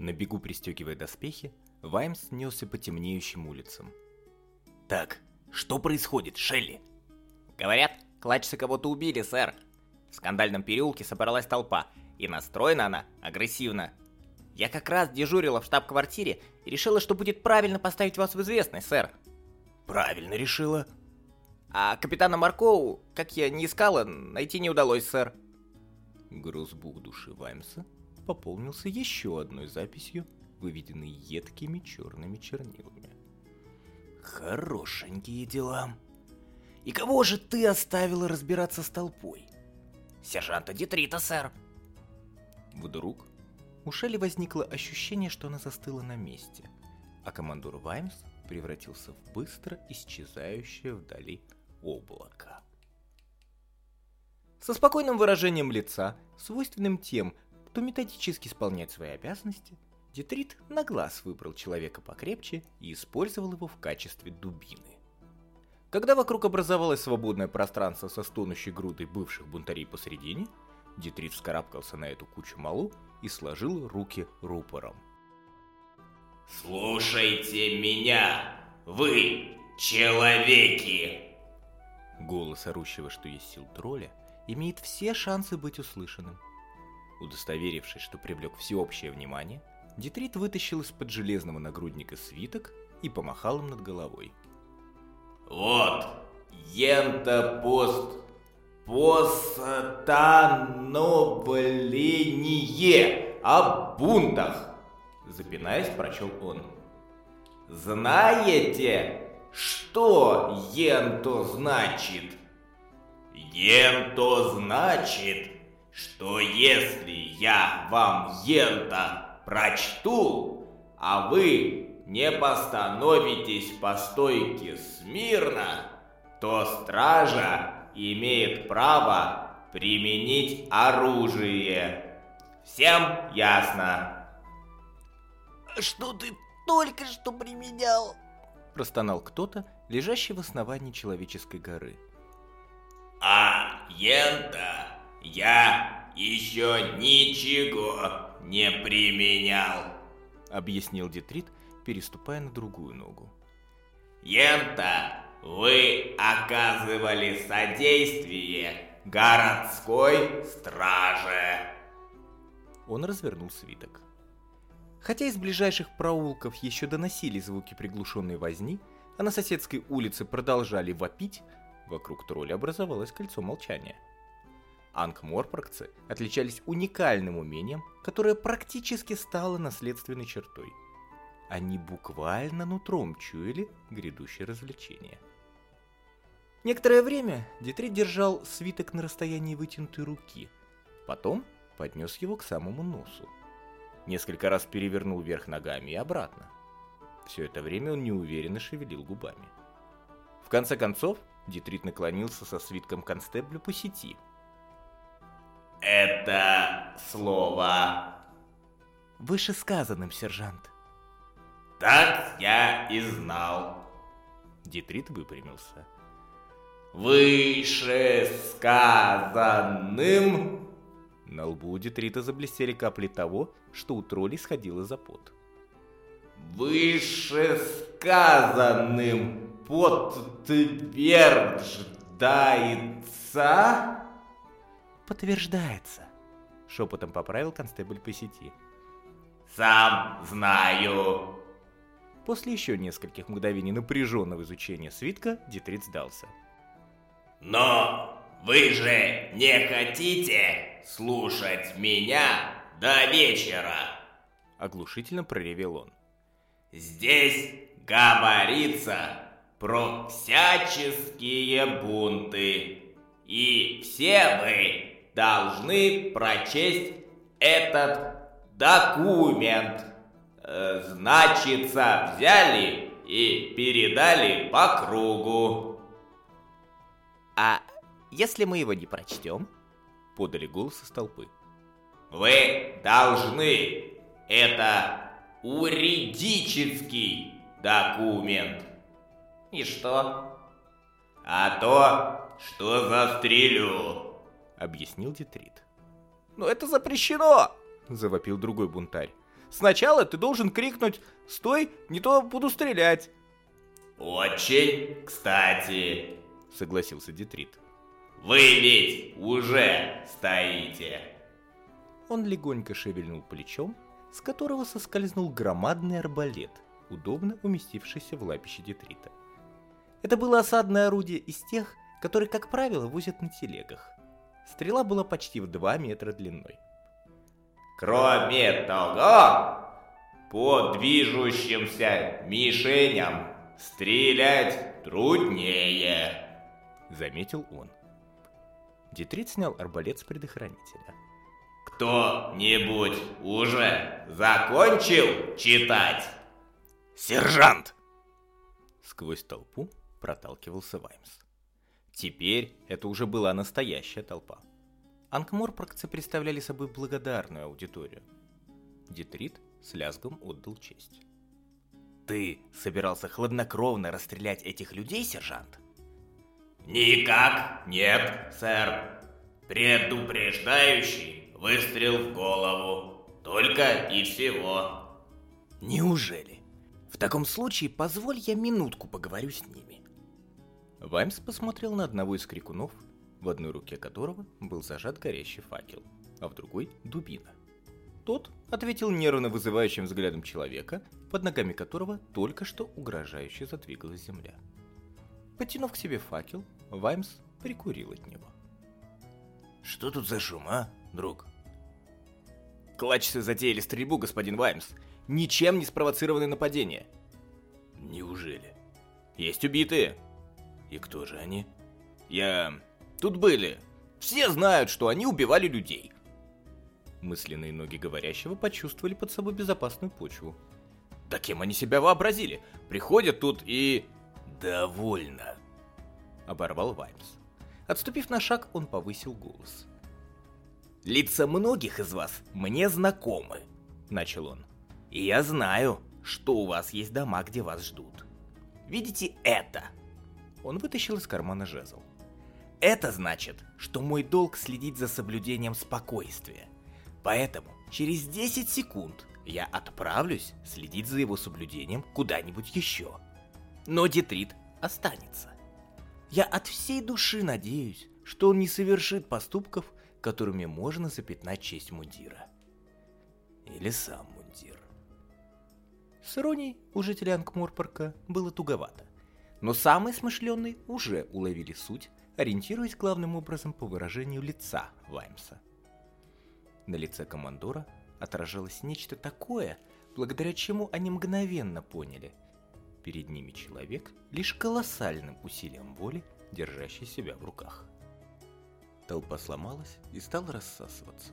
На бегу пристегивая доспехи, Ваймс несся по темнеющим улицам. «Так, что происходит, Шелли?» «Говорят, клачцы кого-то убили, сэр. В скандальном переулке собралась толпа, и настроена она агрессивно. Я как раз дежурила в штаб-квартире и решила, что будет правильно поставить вас в известность, сэр». «Правильно решила», а капитана Маркоу, как я не искала, найти не удалось, сэр. Грузбук души Ваймса пополнился еще одной записью, выведенной едкими черными чернилами. Хорошенькие дела. И кого же ты оставила разбираться с толпой? Сержанта Детрита, сэр. Вдруг у Шелли возникло ощущение, что она застыла на месте, а командор Ваймс превратился в быстро исчезающее вдали облака. Со спокойным выражением лица, свойственным тем, кто методически исполняет свои обязанности, Детрит на глаз выбрал человека покрепче и использовал его в качестве дубины. Когда вокруг образовалось свободное пространство со стонущей грудой бывших бунтарей посредине, Детрит вскарабкался на эту кучу малу и сложил руки рупором. «Слушайте меня, вы, человеки!» Голос орущего, что есть сил тролля, имеет все шансы быть услышанным. Удостоверившись, что привлек всеобщее внимание, Детрит вытащил из-под железного нагрудника свиток и помахал им над головой. «Вот, ента пост постановление о бунтах!» Запинаясь, прочел он. «Знаете, что енто значит? Енто значит, что если я вам ента прочту, а вы не постановитесь по стойке смирно, то стража имеет право применить оружие. Всем ясно? Что ты только что применял? простонал кто-то, лежащий в основании человеческой горы. А, ента, я еще ничего не применял, объяснил Детрит, переступая на другую ногу. Ента, вы оказывали содействие городской страже. Он развернул свиток. Хотя из ближайших проулков еще доносили звуки приглушенной возни, а на соседской улице продолжали вопить, вокруг тролля образовалось кольцо молчания. Ангморпоргцы отличались уникальным умением, которое практически стало наследственной чертой. Они буквально нутром чуяли грядущее развлечение. Некоторое время Детрит держал свиток на расстоянии вытянутой руки, потом поднес его к самому носу. Несколько раз перевернул вверх ногами и обратно. Все это время он неуверенно шевелил губами. В конце концов, Детрит наклонился со свитком констеблю по сети. «Это слово...» «Вышесказанным, сержант». «Так я и знал». Детрит выпрямился. «Вышесказанным...» На лбу у Детрита заблестели капли того, что у троллей сходило за пот. «Вышесказанным подтверждается?» «Подтверждается», — шепотом поправил констебль по сети. «Сам знаю». После еще нескольких мгновений напряженного изучения свитка Детрит сдался. «Но вы же не хотите слушать меня до вечера!» Оглушительно проревел он. «Здесь говорится про всяческие бунты, и все вы должны прочесть этот документ. Э, значится, взяли и передали по кругу». «А если мы его не прочтем?» подали голос из толпы. Вы должны. Это юридический документ. И что? А то, что застрелю, объяснил Детрит. Но это запрещено, завопил другой бунтарь. Сначала ты должен крикнуть «Стой, не то буду стрелять!» Очень кстати. Согласился Детрит. Вы ведь уже стоите. Он легонько шевельнул плечом, с которого соскользнул громадный арбалет, удобно уместившийся в лапище Детрита. Это было осадное орудие из тех, которые, как правило, возят на телегах. Стрела была почти в 2 метра длиной. Кроме того, по движущимся мишеням стрелять труднее, заметил он. Детрит снял арбалет с предохранителя. Кто-нибудь уже закончил читать? Сержант! Сквозь толпу проталкивался Ваймс. Теперь это уже была настоящая толпа. Анкморпоргцы представляли собой благодарную аудиторию. Детрит с лязгом отдал честь. Ты собирался хладнокровно расстрелять этих людей, сержант? Никак нет, сэр. Предупреждающий выстрел в голову. Только и всего. Неужели? В таком случае позволь я минутку поговорю с ними. Ваймс посмотрел на одного из крикунов, в одной руке которого был зажат горящий факел, а в другой — дубина. Тот ответил нервно вызывающим взглядом человека, под ногами которого только что угрожающе задвигалась земля. Потянув к себе факел, Ваймс прикурил от него. «Что тут за шум, а, друг?» «Клачцы затеяли стрельбу, господин Ваймс. Ничем не спровоцированное нападение». «Неужели?» «Есть убитые». «И кто же они?» «Я... тут были. Все знают, что они убивали людей». Мысленные ноги говорящего почувствовали под собой безопасную почву. Да кем они себя вообразили? Приходят тут и... «Довольно!» Оборвал Ваймс. Отступив на шаг, он повысил голос. «Лица многих из вас мне знакомы», — начал он. «И я знаю, что у вас есть дома, где вас ждут. Видите это?» Он вытащил из кармана жезл. «Это значит, что мой долг следить за соблюдением спокойствия. Поэтому через 10 секунд я отправлюсь следить за его соблюдением куда-нибудь еще. Но Детрит останется. Я от всей души надеюсь, что он не совершит поступков, которыми можно запятнать честь мундира. Или сам мундир. С иронией у жителей Ангморпорка было туговато. Но самые смышленные уже уловили суть, ориентируясь главным образом по выражению лица Ваймса. На лице командора отражалось нечто такое, благодаря чему они мгновенно поняли. Перед ними человек, лишь колоссальным усилием воли, держащий себя в руках. Толпа сломалась и стала рассасываться.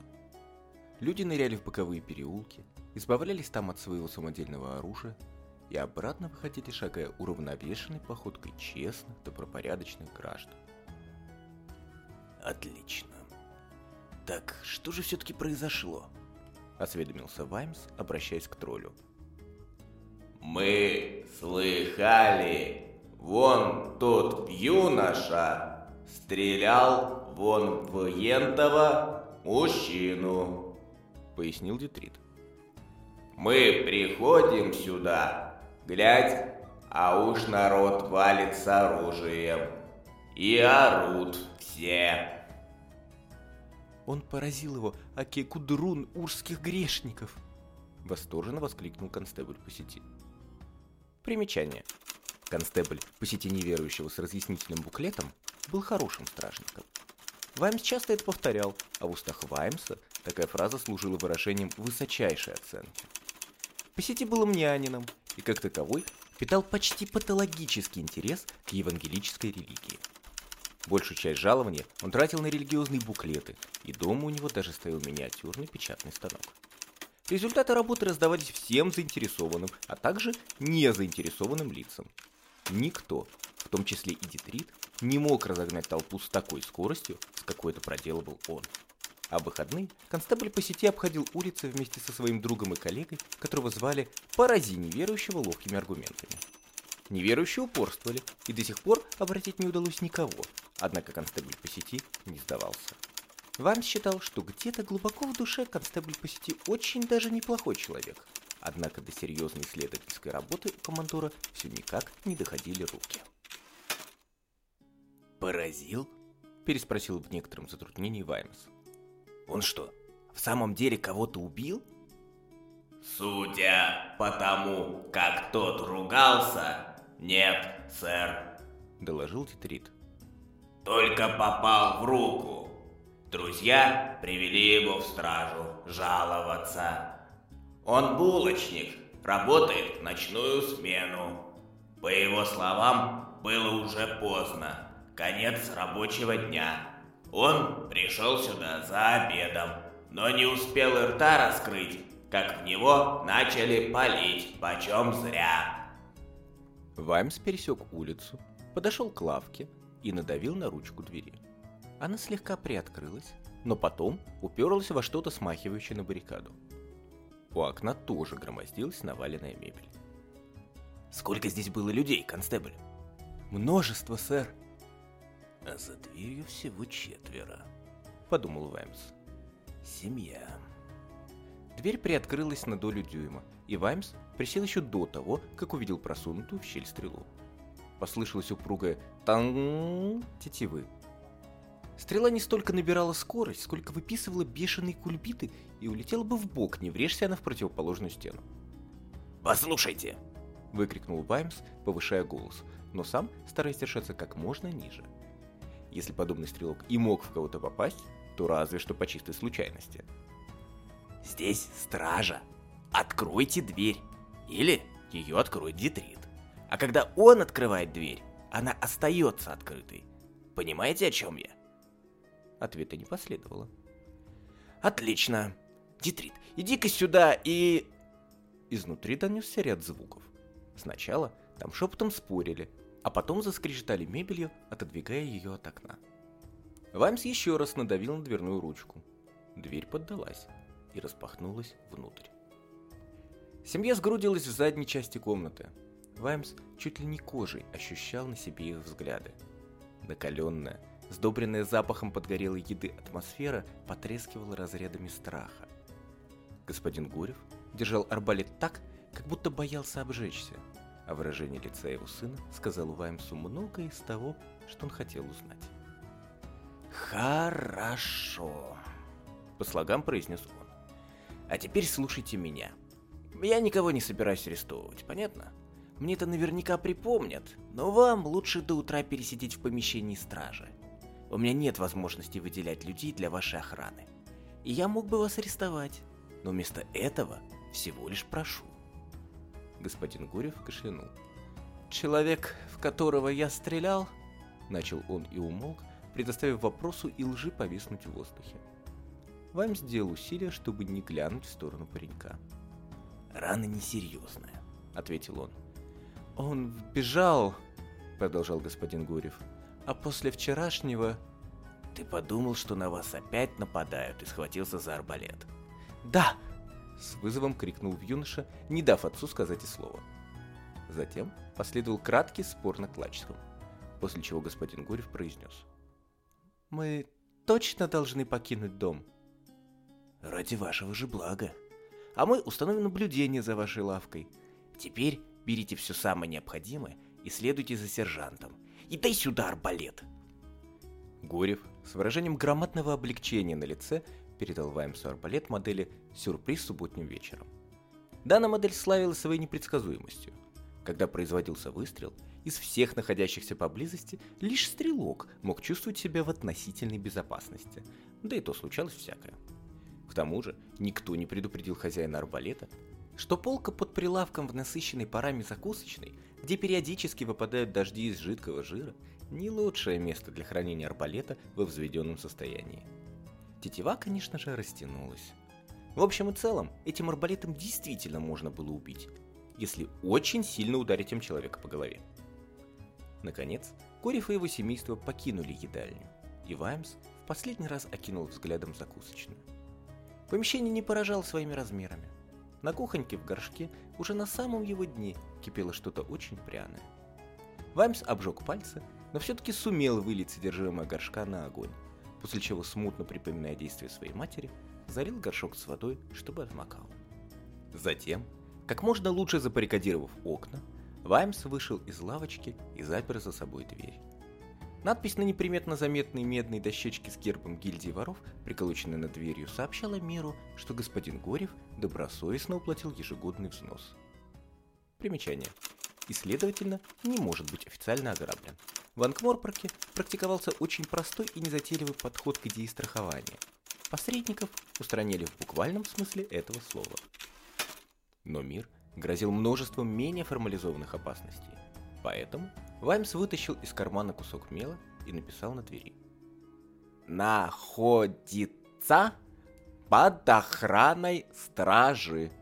Люди ныряли в боковые переулки, избавлялись там от своего самодельного оружия и обратно выходили, шагая уравновешенной походкой честных, добропорядочных граждан. Отлично. Так, что же все-таки произошло? Осведомился Ваймс, обращаясь к троллю. Мы слыхали, вон тот юноша стрелял вон в ентого мужчину, пояснил Детрит. Мы приходим сюда, глядь, а уж народ валит с оружием. И орут все. Он поразил его, аки кудрун урских грешников!» Восторженно воскликнул констебль по сети. Примечание. Констебль по сети неверующего с разъяснительным буклетом был хорошим стражником. Ваймс часто это повторял, а в устах Ваймса такая фраза служила выражением высочайшей оценки. По сети был мнянином и, как таковой, питал почти патологический интерес к евангелической религии. Большую часть жалования он тратил на религиозные буклеты, и дома у него даже стоял миниатюрный печатный станок. Результаты работы раздавались всем заинтересованным, а также незаинтересованным лицам. Никто, в том числе и Детрит, не мог разогнать толпу с такой скоростью, с какой это проделывал он. А в выходные констебль по сети обходил улицы вместе со своим другом и коллегой, которого звали «Порази неверующего ловкими аргументами». Неверующие упорствовали, и до сих пор обратить не удалось никого, однако констебль по сети не сдавался. Ваймс считал, что где-то глубоко в душе констебль по сети очень даже неплохой человек. Однако до серьезной исследовательской работы у командора все никак не доходили руки. Поразил? Переспросил в некотором затруднении Ваймс. Он что, в самом деле кого-то убил? Судя по тому, как тот ругался, нет, сэр. Доложил Титрит. Только попал в руку. Друзья привели его в стражу жаловаться. Он булочник, работает в ночную смену. По его словам, было уже поздно, конец рабочего дня. Он пришел сюда за обедом, но не успел и рта раскрыть, как в него начали палить, почем зря. Ваймс пересек улицу, подошел к лавке и надавил на ручку двери. Она слегка приоткрылась, но потом уперлась во что-то смахивающее на баррикаду. У окна тоже громоздилась наваленная мебель. Сколько здесь было людей, констебль? Множество, сэр, А за дверью всего четверо. подумал Ваймс. Семья. Дверь приоткрылась на долю дюйма, и Ваймс присел еще до того, как увидел просунутую в щель стрелу. Послышалось упругое тан тетивы. Стрела не столько набирала скорость, сколько выписывала бешеные кульбиты и улетела бы в бок, не врежься она в противоположную стену. Послушайте, Выкрикнул Ваймс, повышая голос, но сам стараясь держаться как можно ниже. Если подобный стрелок и мог в кого-то попасть, то разве что по чистой случайности. здесь стража. Откройте дверь. Или ее откроет Дитрит. А когда он открывает дверь, она остается открытой. Понимаете, о чем я? Ответа не последовало. Отлично. Дитрит, иди-ка сюда и... Изнутри донесся ряд звуков. Сначала там шепотом спорили, а потом заскрежетали мебелью, отодвигая ее от окна. Ваймс еще раз надавил на дверную ручку. Дверь поддалась и распахнулась внутрь. Семья сгрудилась в задней части комнаты. Ваймс чуть ли не кожей ощущал на себе их взгляды. Накаленная, сдобренная запахом подгорелой еды атмосфера потрескивала разрядами страха. Господин Гурев держал арбалет так, как будто боялся обжечься, а выражение лица его сына сказало Ваймсу многое из того, что он хотел узнать. Хорошо. По слогам произнес он. А теперь слушайте меня. Я никого не собираюсь арестовывать, понятно? Мне это наверняка припомнят, но вам лучше до утра пересидеть в помещении стражи. У меня нет возможности выделять людей для вашей охраны. И я мог бы вас арестовать, но вместо этого всего лишь прошу. Господин Гурев кашлянул. «Человек, в которого я стрелял?» Начал он и умолк, предоставив вопросу и лжи повиснуть в воздухе. Вайм сделал усилие, чтобы не глянуть в сторону паренька. Рана несерьезная, ответил он. «Он бежал», — продолжал господин Гурев. «А после вчерашнего...» Ты подумал, что на вас опять нападают и схватился за арбалет. «Да!» — с вызовом крикнул в юноша, не дав отцу сказать и слова. Затем последовал краткий спор на клачском, после чего господин Гурев произнес. «Мы точно должны покинуть дом?» Ради вашего же блага. «А мы установим наблюдение за вашей лавкой. Теперь берите все самое необходимое и следуйте за сержантом. И дай сюда арбалет!» Гурев с выражением громадного облегчения на лице передал Ваймсу арбалет модели «Сюрприз субботним вечером». Данная модель славилась своей непредсказуемостью. Когда производился выстрел, из всех находящихся поблизости лишь стрелок мог чувствовать себя в относительной безопасности, да и то случалось всякое. К тому же никто не предупредил хозяина арбалета, что полка под прилавком в насыщенной парами закусочной, где периодически выпадают дожди из жидкого жира, не лучшее место для хранения арбалета во взведенном состоянии. Тетива, конечно же, растянулась. В общем и целом, этим арбалетом действительно можно было убить, если очень сильно ударить им человека по голове. Наконец, Корев и его семейство покинули едальню, и Ваймс в последний раз окинул взглядом закусочную. Помещение не поражало своими размерами. На кухоньке в горшке уже на самом его дне кипело что-то очень пряное. Ваймс обжег пальцы, но все-таки сумел вылить содержимое горшка на огонь. После чего, смутно припоминая действия своей матери, залил горшок с водой, чтобы отмокал. Затем, как можно лучше запарикадировав окна, Ваймс вышел из лавочки и запер за собой дверь. Надпись на неприметно заметной медной дощечке с гербом гильдии воров, приколоченной над дверью, сообщала Миру, что господин Горев добросовестно уплатил ежегодный взнос. Примечание. И, следовательно, не может быть официально ограблен. В Анкморпорке практиковался очень простой и незатейливый подход к идее страхования. Посредников устраняли в буквальном смысле этого слова. Но мир грозил множеством менее формализованных опасностей. Поэтому Ваймс вытащил из кармана кусок мела и написал на двери. «Находится под охраной стражи».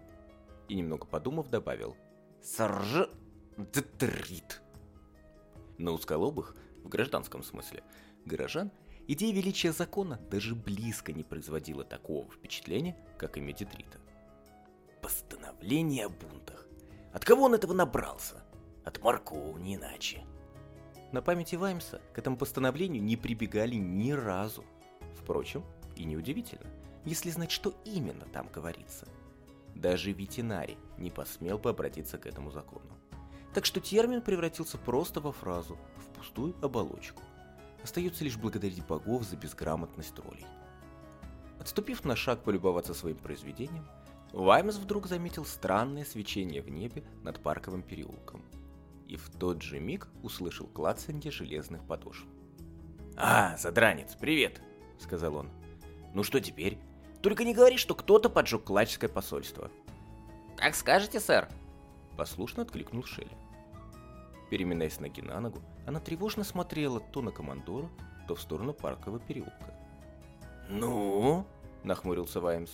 И немного подумав добавил «Срж... Детрит». На узколобых, в гражданском смысле, горожан идея величия закона даже близко не производила такого впечатления, как имя Детрита. Постановление о бунтах. От кого он этого набрался? От Маркова, не иначе. На памяти Ваймса к этому постановлению не прибегали ни разу. Впрочем, и неудивительно, если знать, что именно там говорится. Даже ветеринарий не посмел бы обратиться к этому закону. Так что термин превратился просто во фразу, в пустую оболочку. Остается лишь благодарить богов за безграмотность ролей. Отступив на шаг полюбоваться своим произведением, Ваймс вдруг заметил странное свечение в небе над парковым переулком – и в тот же миг услышал клацанье железных подошв. «А, задранец, привет!» — сказал он. «Ну что теперь? Только не говори, что кто-то поджег клачское посольство». «Как скажете, сэр!» — послушно откликнул Шелли. Переминаясь ноги на ногу, она тревожно смотрела то на командора, то в сторону паркового переулка. «Ну?» — нахмурился Ваймс.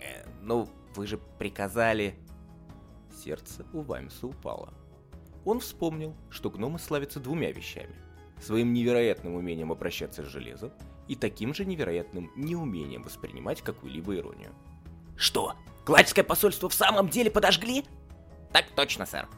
Э, «Ну, вы же приказали...» Сердце у Ваймса упало. Он вспомнил, что гномы славятся двумя вещами. Своим невероятным умением обращаться с железом и таким же невероятным неумением воспринимать какую-либо иронию. «Что, Гладское посольство в самом деле подожгли?» «Так точно, сэр»,